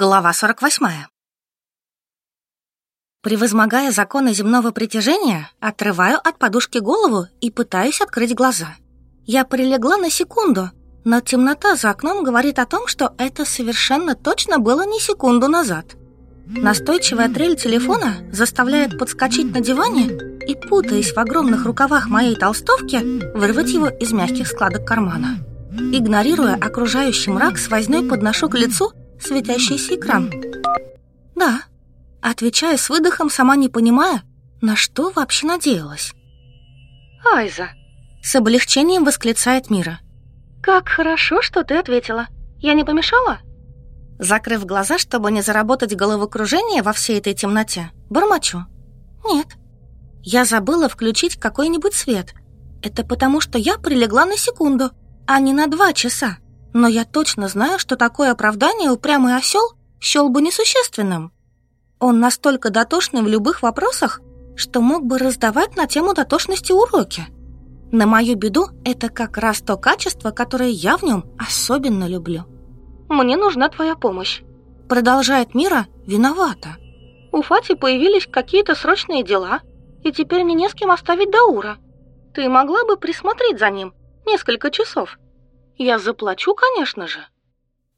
Глава 48. Превозмогая законы земного притяжения, отрываю от подушки голову и пытаюсь открыть глаза. Я прилегла на секунду, но темнота за окном говорит о том, что это совершенно точно было не секунду назад. Настойчивая трель телефона заставляет подскочить на диване и, путаясь в огромных рукавах моей толстовки, вырвать его из мягких складок кармана. Игнорируя окружающий мрак, с вознёй подношу к лицу светящийся экран. Да, отвечаю с выдохом, сама не понимая, на что вообще надеялась. Айза, с облегчением восклицает Мира. Как хорошо, что ты ответила. Я не помешала? Закрыв глаза, чтобы не заработать головокружение во всей этой темноте, бормочу. Нет. Я забыла включить какой-нибудь свет. Это потому, что я прилегла на секунду, а не на два часа но я точно знаю, что такое оправдание упрямый осел счел бы несущественным. Он настолько дотошный в любых вопросах, что мог бы раздавать на тему дотошности уроки. На мою беду, это как раз то качество, которое я в нем особенно люблю. «Мне нужна твоя помощь», — продолжает Мира виновата. «У Фати появились какие-то срочные дела, и теперь мне не с кем оставить Даура. Ты могла бы присмотреть за ним несколько часов?» Я заплачу, конечно же.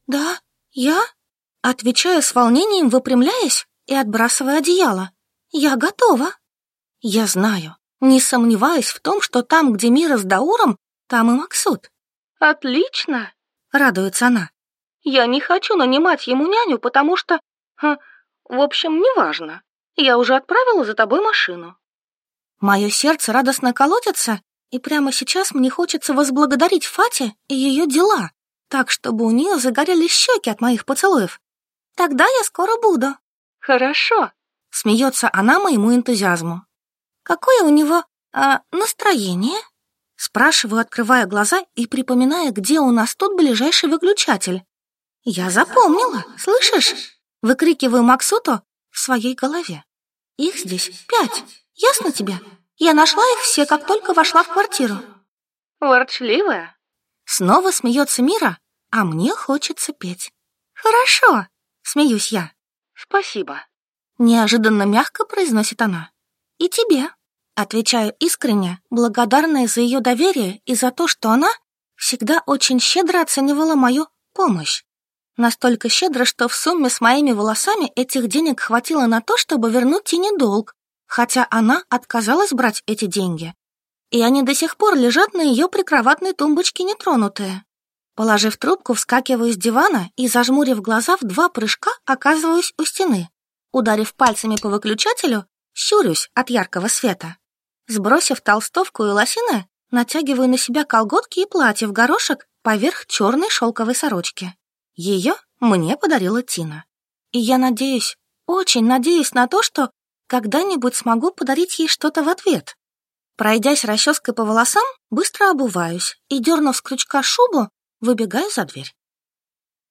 Да, я? Отвечаю с волнением, выпрямляясь и отбрасывая одеяло. Я готова. Я знаю, не сомневаюсь в том, что там, где Мира с Дауром, там и Максут. Отлично, радуется она. Я не хочу нанимать ему няню, потому что... Ха, в общем, неважно. Я уже отправила за тобой машину. Мое сердце радостно колотится, и прямо сейчас мне хочется возблагодарить Фати и ее дела, так, чтобы у нее загорелись щеки от моих поцелуев. Тогда я скоро буду. Хорошо. Смеется она моему энтузиазму. Какое у него а, настроение? Спрашиваю, открывая глаза и припоминая, где у нас тут ближайший выключатель. Я запомнила, слышишь? Выкрикиваю Максуту в своей голове. Их здесь пять, ясно тебе? Я нашла их все, как только вошла в квартиру. Ворчливая. Снова смеется Мира, а мне хочется петь. Хорошо, смеюсь я. Спасибо. Неожиданно мягко произносит она. И тебе. Отвечаю искренне, благодарная за ее доверие и за то, что она всегда очень щедро оценивала мою помощь. Настолько щедро, что в сумме с моими волосами этих денег хватило на то, чтобы вернуть Тине долг, хотя она отказалась брать эти деньги. И они до сих пор лежат на ее прикроватной тумбочке нетронутые. Положив трубку, вскакиваю с дивана и, зажмурив глаза, в два прыжка оказываюсь у стены. Ударив пальцами по выключателю, щурюсь от яркого света. Сбросив толстовку и лосины, натягиваю на себя колготки и платье в горошек поверх черной шелковой сорочки. Ее мне подарила Тина. И я надеюсь, очень надеюсь на то, что когда-нибудь смогу подарить ей что-то в ответ. Пройдясь расческой по волосам, быстро обуваюсь и, дернув с крючка шубу, выбегаю за дверь.